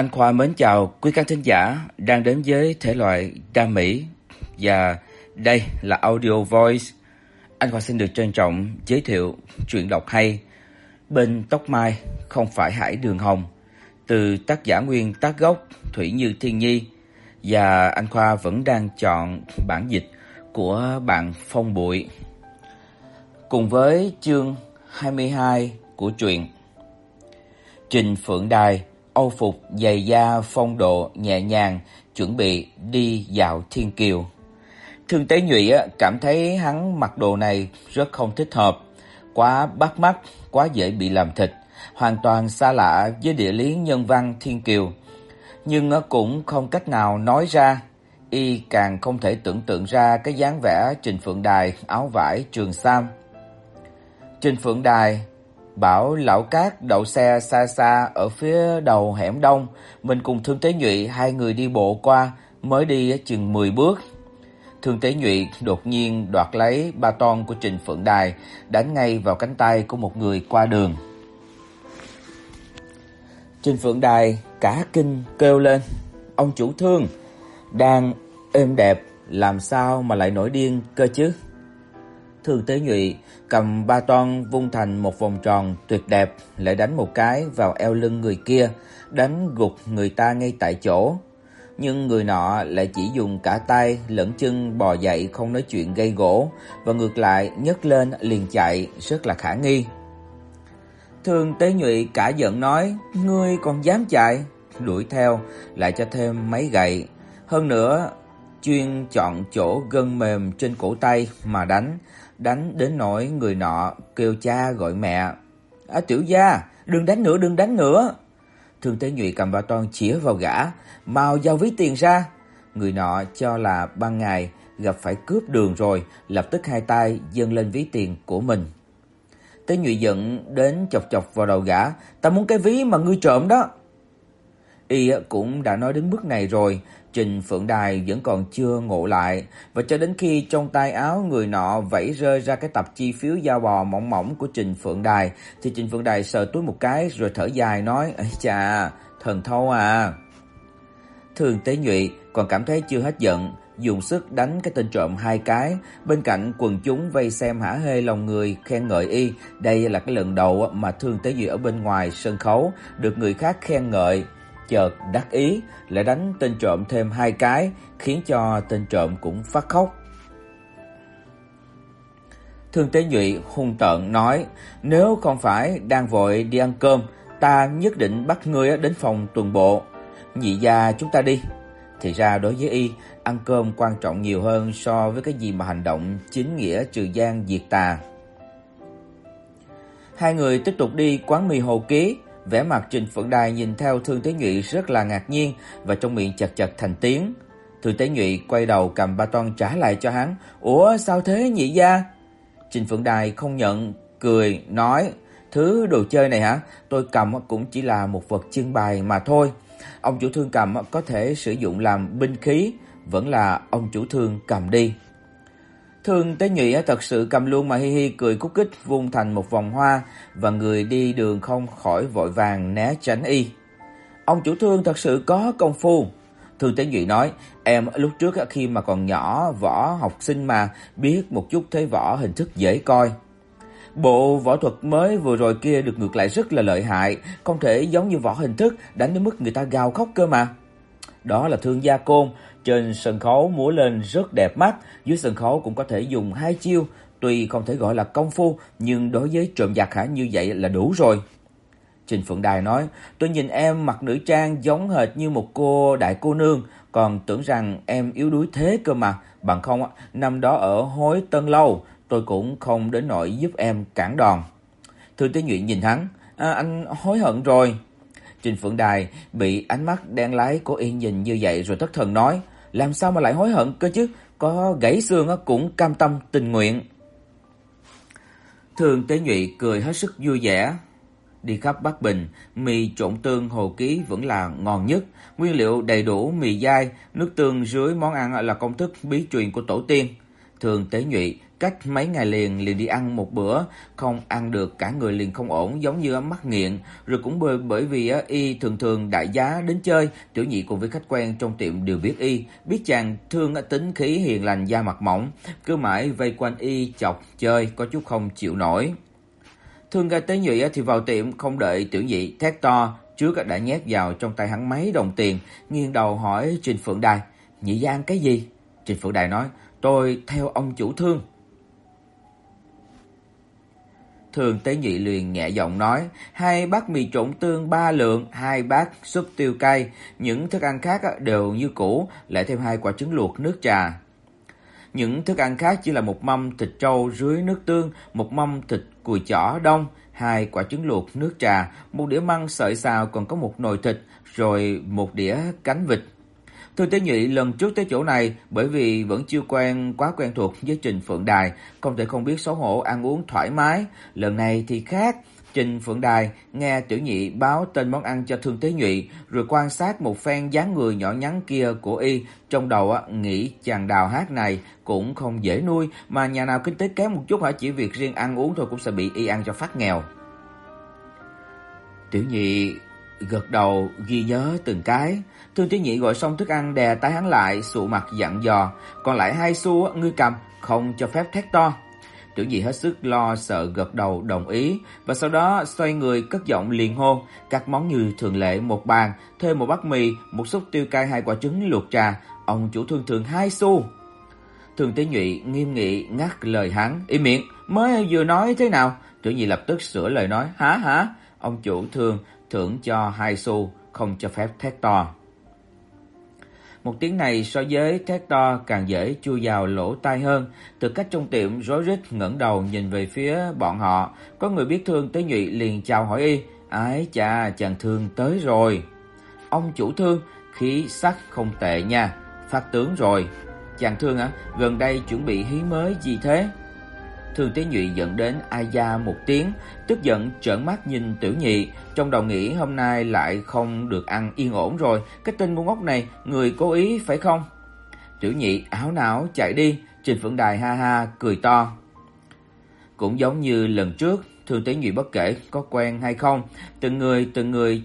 Anh Khoa mến chào quý khán thính giả đang đến với thể loại đam mỹ và đây là Audio Voice. Anh Khoa xin được trân trọng giới thiệu truyện đọc hay Bên tóc mai không phải hải đường hồng, từ tác giả nguyên tác gốc Thủy Như Thiên Nhi và anh Khoa vẫn đang chọn bản dịch của bạn Phong Bụi. Cùng với chương 22 của truyện Trình Phượng Đài Âu phục giày da phong độ nhẹ nhàng, chuẩn bị đi dạo thiên kiều. Thương Tế Nhụy cảm thấy hắn mặc đồ này rất không thích hợp, quá bắt mắt, quá dễ bị làm thịt, hoàn toàn xa lạ với địa lý nhân văn thiên kiều. Nhưng cũng không cách nào nói ra, y càng không thể tưởng tượng ra cái dáng vẻ Trình Phượng Đài áo vải trường sam. Trình Phượng Đài Bảo lão cát đậu xe xa xa ở phía đầu hẻm đông, mình cùng Thương Tế Nhụy hai người đi bộ qua, mới đi chừng 10 bước. Thương Tế Nhụy đột nhiên đoạt lấy ba ton của Trình Phượng Đài, đánh ngay vào cánh tay của một người qua đường. Trình Phượng Đài cả kinh kêu lên: "Ông chủ Thương, đang êm đẹp, làm sao mà lại nổi điên cơ chứ?" Thương Tế Nhụy cầm ba toan vung thành một vòng tròn tuyệt đẹp, lại đánh một cái vào eo lưng người kia, đánh gục người ta ngay tại chỗ. Nhưng người nọ lại chỉ dùng cả tay lẫn chân bò dậy không nói chuyện gây gỗ, và ngược lại nhấc lên liền chạy, rất là khả nghi. Thương Tế Nhụy cả giận nói: "Ngươi còn dám chạy?" Đuổi theo, lại cho thêm mấy gậy. Hơn nữa, chuyên chọn chỗ gân mềm trên cổ tay mà đánh, đánh đến nỗi người nọ kêu cha gọi mẹ. "A tiểu gia, đừng đánh nữa, đừng đánh nữa." Thương Tế Nhụy cầm ba toan chĩa vào gã, "Mau giao ví tiền ra." Người nọ cho là ban ngày gặp phải cướp đường rồi, lập tức hai tay dâng lên ví tiền của mình. Tế Nhụy giận đến chọc chọc vào đầu gã, "Ta muốn cái ví mà ngươi trộm đó." Y cũng đã nói đến bước này rồi, Trình Phượng Đài vẫn còn chưa ngộ lại, và cho đến khi trong tay áo người nọ vẫy rơi ra cái tập chi phiếu da bò mỏng mỏng của Trình Phượng Đài, thì Trình Phượng Đài sờ túi một cái rồi thở dài nói: "Ấy chà, thần thâu à." Thường Tế Nhụy còn cảm thấy chưa hết giận, dùng sức đánh cái tên trộm hai cái, bên cạnh quần chúng vây xem hả hê lòng người khen ngợi y, đây là cái lần đầu mà Thương Tế Nhụy ở bên ngoài sân khấu được người khác khen ngợi chợt đắc ý lại đánh tên trộm thêm hai cái, khiến cho tên trộm cũng phát khóc. Thương Tế Nhụy hung tợn nói: "Nếu không phải đang vội đi ăn cơm, ta nhất định bắt ngươi đến phòng tuần bộ. Nhị gia chúng ta đi." Thì ra đối với y, ăn cơm quan trọng nhiều hơn so với cái gì mà hành động chính nghĩa trừ gian diệt tà. Hai người tiếp tục đi quán mì Hồ Ký, Vẻ mặt Trình Phượng Đài nhìn theo Thương Tế Nhụy rất là ngạc nhiên và trong miệng chật chật thành tiếng. Thương Tế Nhụy quay đầu cầm ba toan trả lại cho hắn. "Ủa sao thế nhị gia?" Trình Phượng Đài không nhận, cười nói: "Thứ đồ chơi này hả? Tôi cầm cũng chỉ là một vật trưng bày mà thôi. Ông chủ thương cầm có thể sử dụng làm binh khí, vẫn là ông chủ thương cầm đi." Thương Tế Nhụy thật sự cầm luôn mà hi hi cười cúc kích vung thành một vòng hoa và người đi đường không khỏi vội vàng né tránh y. Ông chủ Thương thật sự có công phu. Thương Tế Nhụy nói, em lúc trước khi mà còn nhỏ võ học sinh mà biết một chút thế võ hình thức dễ coi. Bộ võ thuật mới vừa rồi kia được ngược lại rất là lợi hại, không thể giống như võ hình thức đánh đến mức người ta gào khóc cơ mà. Đó là Thương Gia Côn, trên sân khấu múa lên rất đẹp mắt, dưới sân khấu cũng có thể dùng hai chiêu, tuy không thể gọi là công phu, nhưng đối với trộm giặc hả như vậy là đủ rồi. Trình Phượng Đài nói, tôi nhìn em mặc nữ trang giống hệt như một cô đại cô nương, còn tưởng rằng em yếu đuối thế cơ mà, bằng không năm đó ở Hối Tân Lâu, tôi cũng không đến nỗi giúp em cản đòn. Thư Tế Nhụy nhìn hắn, à, anh hối hận rồi. Trình Phượng Đài bị ánh mắt đen lái của y nhìn như vậy rồi thất thần nói, làm sao mà lại hối hận cơ chứ, có gãy xương cũng cam tâm tình nguyện. Thường Tế Nhụy cười hết sức vui vẻ. Đi khắp Bắc Bình, mì trộn tương hồ ký vẫn là ngon nhất, nguyên liệu đầy đủ mì dai, nước tương dưới món ăn là công thức bí truyền của tổ tiên. Thường Tế Nhụy cách mấy ngày liền liền đi ăn một bữa, không ăn được cả người liền không ổn giống như mắc nghiện, rồi cũng bởi bởi vì y thường thường đại giá đến chơi, tiểu nhị cùng với khách quen trong tiệm đều biết y, biết chàng thương tính khí hiền lành da mặt mỏng, cứ mãi vây quanh y chọc chơi có chút không chịu nổi. Thương ga tế nhụy thì vào tiệm không đợi tiểu nhị thét to, trước đã nhét vào trong tay hắn mấy đồng tiền, nghiêng đầu hỏi Trình Phượng Đài, "Nhị gia ăn cái gì?" Trình Phượng Đài nói, "Tôi theo ông chủ thương." Thường Tế Nhị liền nhẹ giọng nói, hai bát mì trộn tương ba lượng, hai bát súp tiêu cay, những thức ăn khác đều như cũ, lại thêm hai quả trứng luộc nước trà. Những thức ăn khác chỉ là một mâm thịt trâu rưới nước tương, một mâm thịt cùi chỏ đông, hai quả trứng luộc nước trà, một đĩa măng sợi xào còn có một nồi thịt, rồi một đĩa cánh vịt. Thư Tế Nhị lần trước tới chỗ này bởi vì vẫn chưa quen quá quen thuộc với Trình Phượng Đài, không thể không biết xấu hổ ăn uống thoải mái. Lần này thì khác, Trình Phượng Đài nghe Tiểu Nhị báo tên món ăn cho Thương Tế Nhụy, rồi quan sát một phen dáng người nhỏ nhắn kia của y, trong đầu á nghĩ chàng đào hát này cũng không dễ nuôi, mà nhà nào kinh tế kém một chút hả chỉ việc riêng ăn uống thôi cũng sẽ bị y ăn cho phát nghèo. Tiểu Nhị gật đầu ghi nhớ từng cái, Thương Tiểu Nhị gọi xong thức ăn đè tay hắn lại, sụ mặt dặn dò, còn lại hai xu ngươi cầm, không cho phép thét to. Tiểu Nhị hết sức lo sợ gật đầu đồng ý và sau đó xoay người cất giọng liền hô, các món như thường lệ một bàn, thêm một bát mì, một xúc tiêu cay hai quả trứng luộc trà, ông chủ thương thường hai xu. Thường Tế Nhụy nghiêm nghị ngắt lời hắn, "Im miệng, mới vừa nói thế nào?" Tiểu Nhị lập tức sửa lời nói, "Hả hả?" Ông chủ thường thưởng cho hai xu, không cho phép thét to. Một tiếng này so với thét to càng dễ chui vào lỗ tai hơn. Từ cách trong tiệm rối rít ngẩng đầu nhìn về phía bọn họ, có người biết Thương tới Nhụy liền chào hỏi y, "Ái chà, chàng Thương tới rồi." "Ông chủ Thương, khí sắc không tệ nha, phát tướng rồi." "Chàng Thương à, gần đây chuẩn bị hí mới gì thế?" Thường Tế Nhụy giận đến ai da một tiếng, tức giận trợn mắt nhìn Tiểu Nhị, trong đầu nghĩ hôm nay lại không được ăn yên ổn rồi, cái tên ngu ngốc này người cố ý phải không? Tiểu Nhị áo não chạy đi, Trình Phượng Đài ha ha cười to. Cũng giống như lần trước, Thường Tế Nhụy bất kể có quen hay không, từng người từng người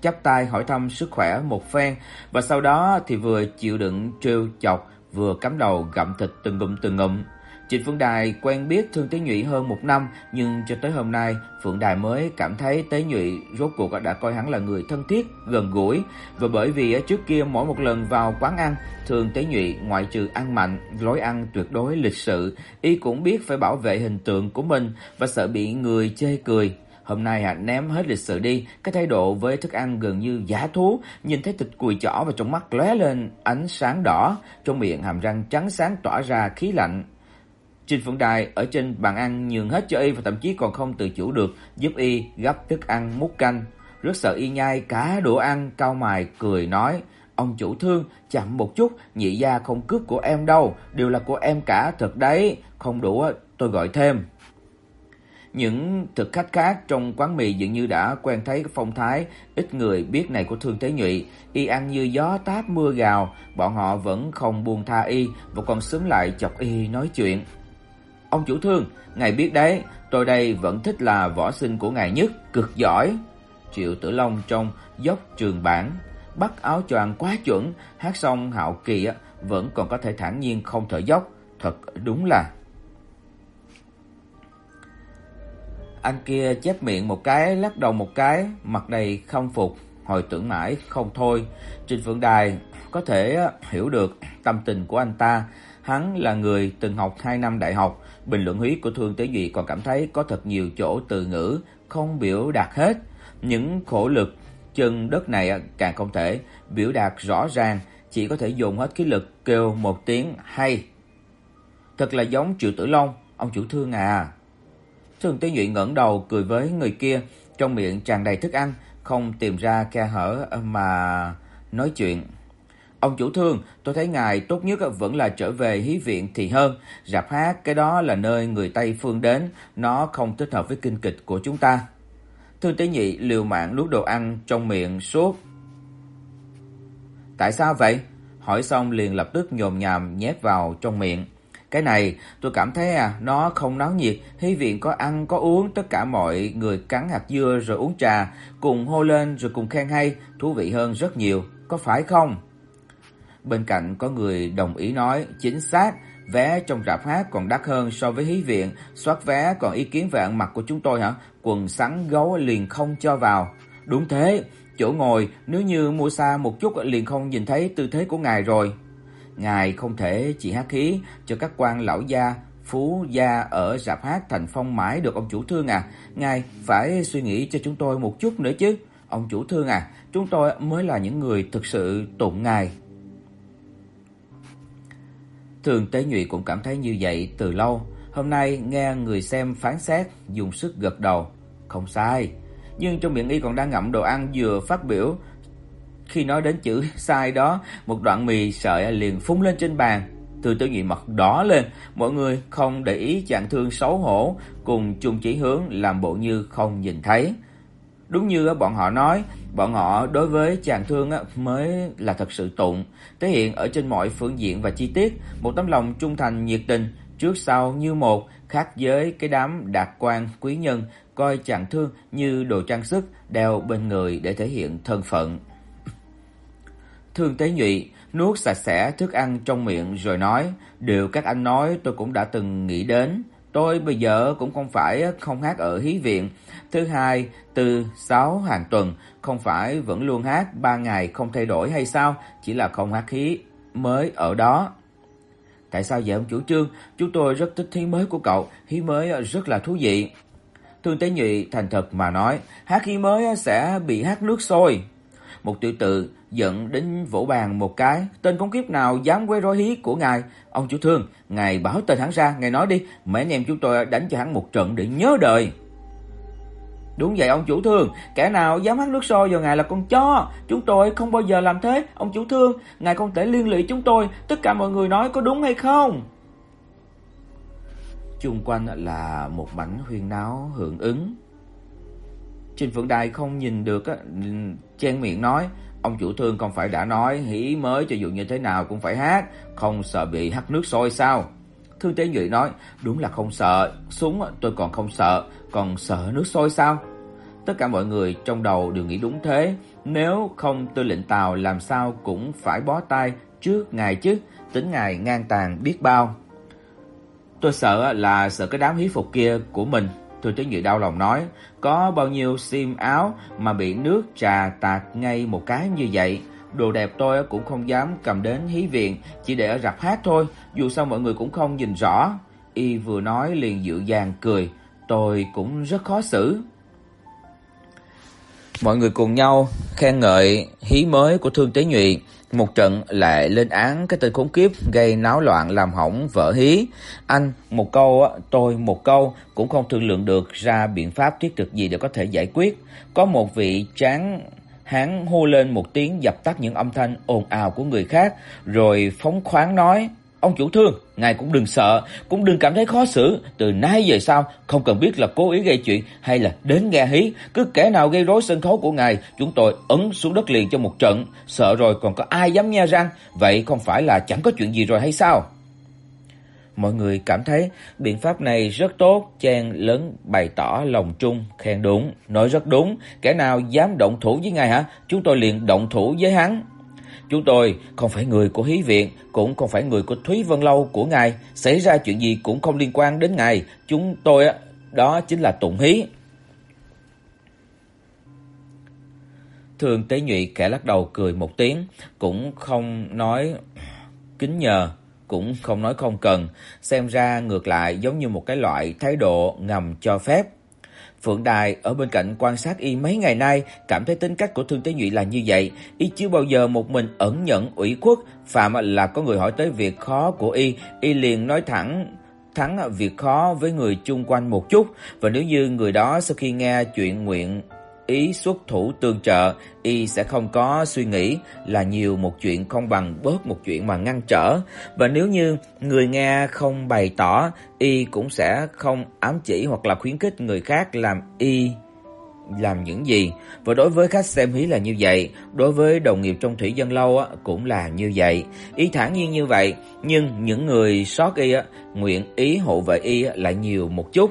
chắp tay hỏi thăm sức khỏe một phen và sau đó thì vừa chịu đựng trêu chọc, vừa cắm đầu gặm thịt từng ngụm từng ngụm. Trịnh Phượng Đài quen biết Thương Tế Nhụy hơn một năm, nhưng cho tới hôm nay, Phượng Đài mới cảm thấy Tế Nhụy rốt cuộc đã coi hắn là người thân thiết, gần gũi, và bởi vì ở trước kia mỗi một lần vào quán ăn, Thường Tế Nhụy ngoại trừ ăn mạnh, lối ăn tuyệt đối lịch sự, y cũng biết phải bảo vệ hình tượng của mình và sợ bị người chê cười. Hôm nay à ném hết lịch sự đi, cái thái độ với thức ăn gần như giả thú, nhìn thấy thịt cùi chỏ và trong mắt lóe lên ánh sáng đỏ, trong miệng hàm răng trắng sáng tỏa ra khí lạnh. Trình Phượng Đài ở trên bàn ăn nhường hết cho y và thậm chí còn không tự chủ được giúp y gấp thức ăn múc canh. Rất sợ y nhai cả đồ ăn, cau mày cười nói: "Ông chủ thương, chậm một chút, nhị gia không cướp của em đâu, đều là của em cả thật đấy, không đủ tôi gọi thêm." Những thực khách khác trong quán mì dường như đã quen thấy phong thái ít người biết này của Thương thế Nhụy, y ăn như gió táp mưa gào, bọn họ vẫn không buông tha y và còn sớm lại chọc y nói chuyện. Ông chủ thương, ngài biết đấy, tôi đây vẫn thích là võ sinh của ngài nhất, cực giỏi. Triệu Tử Long trong dốc trường bản, bắt áo choàng quá chuẩn, hát xong hạo kỳ á vẫn còn có thể thản nhiên không thở dốc, thật đúng là. Anh kia chép miệng một cái, lắc đầu một cái, mặt đầy không phục, hồi tưởng mãi không thôi. Trình Phượng Đài có thể hiểu được tâm tình của anh ta, hắn là người từng học 2 năm đại học, Bình luận húy của Thương Tế Duy còn cảm thấy có thật nhiều chỗ từ ngữ không biểu đạt hết, những khổ lực chân đất này càng không thể biểu đạt rõ ràng, chỉ có thể dùng hết khí lực kêu một tiếng hay. Thật là giống Triệu Tử Long, ông chủ Thương à. Thương Tế Duy ngẩng đầu cười với người kia, trong miệng tràn đầy thức ăn, không tìm ra khe hở mà nói chuyện. Ông chủ thương, tôi thấy ngài tốt nhất vẫn là trở về hí viện thì hơn. Rạp hát cái đó là nơi người Tây phương đến, nó không thích hợp với kinh kịch của chúng ta. Thương Tế Nhị liều mạng nuốt đồ ăn trong miệng suốt. Tại sao vậy? Hỏi xong liền lập tức nhồm nhàm nhét vào trong miệng. Cái này tôi cảm thấy à, nó không náo nhiệt, hy viện có ăn có uống, tất cả mọi người cắn hạt dưa rồi uống trà, cùng hô lên rồi cùng khen hay, thú vị hơn rất nhiều, có phải không? Bên cạnh có người đồng ý nói, chính xác, vé trong rạp hát còn đắt hơn so với hí viện, soát vé còn ý kiến về ăn mặc của chúng tôi hả? Quần sắn gấu liền không cho vào. Đúng thế, chỗ ngồi nếu như mua xa một chút liền không nhìn thấy tư thế của ngài rồi. Ngài không thể chỉ hát khí cho các quan lão gia, phú gia ở rạp hát Thành Phong mãi được ông chủ thương à. Ngài phải suy nghĩ cho chúng tôi một chút nữa chứ. Ông chủ thương à, chúng tôi mới là những người thực sự tụng ngài. Thường Tế Nhụy cũng cảm thấy như vậy từ lâu, hôm nay nghe người xem phán xét, dùng sức gật đầu, không sai. Nhưng trong miệng y còn đang ngậm đồ ăn vừa phát biểu, khi nói đến chữ sai đó, một đoạn mì sợi liền phun lên trên bàn. Thường Tế Nhụy mặt đỏ lên, mọi người không để ý chàng thương xấu hổ, cùng chung chỉ hướng làm bộ như không nhìn thấy. Đúng như bọn họ nói, bọn họ đối với chàng thương mới là thật sự tụng, thể hiện ở trên mọi phương diện và chi tiết, một tấm lòng trung thành nhiệt tình, trước sau như một, khác với cái đám đạt quan quý nhân coi chàng thương như đồ trang sức đeo bên người để thể hiện thân phận. Thương Tế Nhụy nuốt sạch sẽ thức ăn trong miệng rồi nói, "Điều các anh nói tôi cũng đã từng nghĩ đến." Tôi bây giờ cũng không phải không hát ở hí viện. Thứ hai, từ sáu hàng tuần không phải vẫn luôn hát ba ngày không thay đổi hay sao? Chỉ là không hát hí mới ở đó. Tại sao vậy ông chủ trương? Chúng tôi rất thích hí mới của cậu, hí mới rất là thú vị. Thương Tế Nhụy thành thật mà nói, hát hí mới sẽ bị hát nước sôi. Một tiểu tử giận đến vỗ bàn một cái, tên con kiếp nào dám quấy rối hí của ngài? Ông chủ thương, ngài báo tên hắn ra, ngài nói đi, mấy anh em chúng tôi đánh cho hắn một trận để nhớ đời. Đúng vậy ông chủ thương, kẻ nào dám hắt nước sôi vào ngài là con chó, chúng tôi không bao giờ làm thế, ông chủ thương, ngài không thể liên lụy chúng tôi, tất cả mọi người nói có đúng hay không? Xung quanh là một mảnh huyên náo hưởng ứng. Trình Phượng Đài không nhìn được á, chen miệng nói, ông chủ thương không phải đã nói hỉ mới cho dù như thế nào cũng phải hát, không sợ bị hắt nước sôi sao? Thương Tế Nhụy nói, đúng là không sợ, súng tôi còn không sợ, còn sợ nước sôi sao? Tất cả mọi người trong đầu đều nghĩ đúng thế, nếu không tư lệnh Tào làm sao cũng phải bó tay trước ngài chứ, tính ngài ngang tàn biết bao. Tôi sợ là sợ cái đám hí phục kia của mình. Thôi Tế Nhụy đau lòng nói, có bao nhiêu xiêm áo mà bị nước trà tạt ngay một cái như vậy. Đồ đẹp tôi cũng không dám cầm đến hí viện, chỉ để ở rạp hát thôi, dù sao mọi người cũng không nhìn rõ. Y vừa nói liền dịu dàng cười, tôi cũng rất khó xử. Mọi người cùng nhau khen ngợi hí mới của Thương Tế Nhụy, một trận lại lên án cái tên khốn kiếp gây náo loạn làm hỏng vở hí. Anh một câu tôi một câu cũng không thương lượng được ra biện pháp thiết thực gì để có thể giải quyết. Có một vị tráng hắn hô lên một tiếng dập tắt những âm thanh ồn ào của người khác, rồi phóng khoáng nói: Ông chủ thương, ngài cũng đừng sợ, cũng đừng cảm thấy khó xử, từ nay về sau không cần biết là cố ý gây chuyện hay là đến nghe hí, cứ kẻ nào gây rối sân khấu của ngài, chúng tôi ấn xuống đất liền cho một trận, sợ rồi còn có ai dám nghe răng, vậy không phải là chẳng có chuyện gì rồi hay sao? Mọi người cảm thấy biện pháp này rất tốt, chàng lớn bày tỏ lòng trung, khen đúng, nói rất đúng, kẻ nào dám động thủ với ngài hả? Chúng tôi liền động thủ với hắn. Chúng tôi không phải người của Hí viện, cũng không phải người của Thúy Vân lâu của ngài, xảy ra chuyện gì cũng không liên quan đến ngài, chúng tôi đó chính là Tụng Hí. Thường Tế Nhụy kẻ lắc đầu cười một tiếng, cũng không nói kính nhờ, cũng không nói không cần, xem ra ngược lại giống như một cái loại thái độ ngầm cho phép. Phượng Đài ở bên cạnh quan sát y mấy ngày nay, cảm thấy tính cách của Thương Tế Nhụy là như vậy, y chưa bao giờ một mình ẩn nhẫn ủy khuất, phạm là có người hỏi tới việc khó của y, y liền nói thẳng thắng việc khó với người chung quanh một chút, và nếu như người đó sau khi nghe chuyện nguyện ý xuất thủ tương trợ, y sẽ không có suy nghĩ là nhiều một chuyện không bằng bớt một chuyện mà ngăn trở, và nếu như người nghe không bày tỏ, y cũng sẽ không ám chỉ hoặc là khuyến khích người khác làm y làm những gì. Và đối với khách xem hí là như vậy, đối với đồng nghiệp trong thủy dân lâu á cũng là như vậy. Ý thản nhiên như vậy, nhưng những người sót y á nguyện ý hộ vệ y lại nhiều một chút.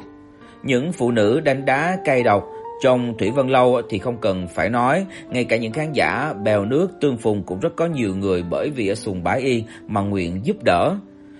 Những phụ nữ đánh đá cay độc trong Thủy Vân Lâu thì không cần phải nói, ngay cả những khán giả bèo nước tương phùng cũng rất có nhiều người bởi vì ở sùng bái y mà nguyện giúp đỡ.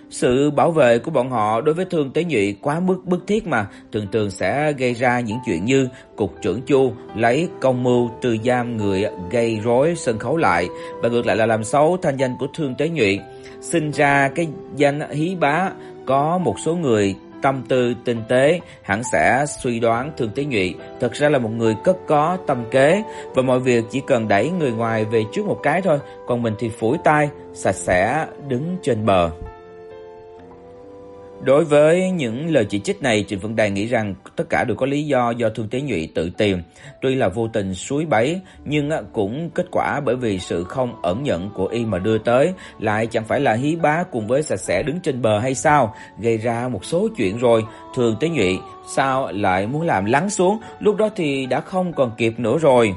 Sự bảo vệ của bọn họ đối với Thương Tế Nhụy quá mức bức thiết mà, thường thường sẽ gây ra những chuyện như cục trưởng Chu lấy công mưu trừ giam người gây rối sân khấu lại, và ngược lại là làm xấu thanh danh của Thương Tế Nhụy, sinh ra cái danh hí bá có một số người tâm tư tinh tế, hẳn sẽ suy đoán thường Tế Nhụy thật ra là một người cất có tâm kế và mọi việc chỉ cần đẩy người ngoài về trước một cái thôi, còn mình thì phủi tay, sạch sẽ đứng trên bờ. Đối với những lời chỉ trích này, Trịnh Vân Đài nghĩ rằng tất cả đều có lý do do Thương Tế Nhụy tự tìm, tuy là vô tình suối bẫy, nhưng à, cũng kết quả bởi vì sự không ẩn nhận của y mà đưa tới, lại chẳng phải là hí bá cùng với sạch sẽ đứng trên bờ hay sao, gây ra một số chuyện rồi, Thương Tế Nhụy sao lại muốn làm lắng xuống, lúc đó thì đã không còn kịp nữa rồi.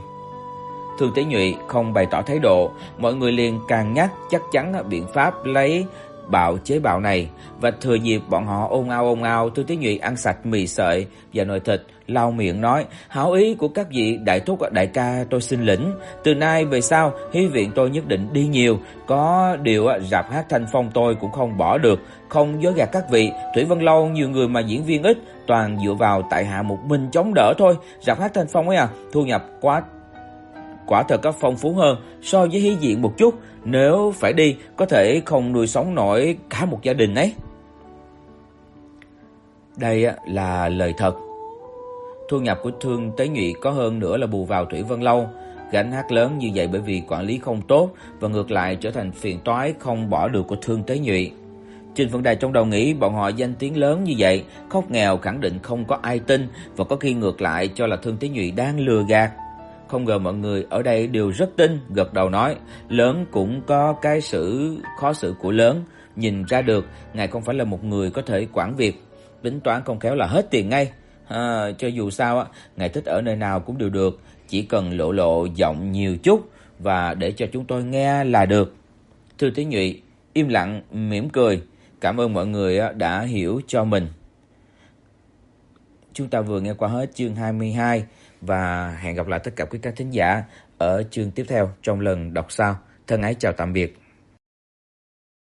Thương Tế Nhụy không bày tỏ thái độ, mọi người liền càng nhắc chắc chắn biện pháp lấy bạo chế bạo này và thừa dịp bọn họ ôn ao ôn ao tôi Tế Nhụy ăn sạch mì sợi và nồi thịt, lau miệng nói: "Hảo ý của các vị đại thúc đại ca tôi xin lĩnh, từ nay về sau hy viện tôi nhất định đi nhiều, có điều rạp hát Thanh Phong tôi cũng không bỏ được, không dối gạt các vị, Thủy Vân Lâu nhiều người mà diễn viên ít, toàn dựa vào tại hạ một mình chống đỡ thôi, rạp hát Thanh Phong ấy à, thu nhập quá quả thật có phong phú hơn so với hí diện một chút, nếu phải đi có thể không nuôi sống nổi cả một gia đình ấy. Đây là lời thật. Thu nhập của Thương Tế Nhụy có hơn nữa là bù vào Thủy Vân Lâu, gánh hát lớn như vậy bởi vì quản lý không tốt và ngược lại trở thành phiền toái không bỏ được của Thương Tế Nhụy. Trình Vân Đài trong đầu nghĩ bọn họ danh tiếng lớn như vậy, khóc nghèo khẳng định không có ai tin và có khi ngược lại cho là Thương Tế Nhụy đang lừa gạt. Không ngờ mọi người ở đây đều rất tin, gật đầu nói, lớn cũng có cái sự khó xử của lớn, nhìn ra được ngài không phải là một người có thể quản việc, tính toán không khéo là hết tiền ngay. À, cho dù sao á, ngài thích ở nơi nào cũng đều được, chỉ cần lộ lộ giọng nhiều chút và để cho chúng tôi nghe là được. Thư Thế Nhụy im lặng mỉm cười, cảm ơn mọi người đã hiểu cho mình. Chúng ta vừa nghe qua hết chương 22 và hẹn gặp lại tất cả quý khán thính giả ở chương tiếp theo trong lần đọc sau. Thân ái chào tạm biệt.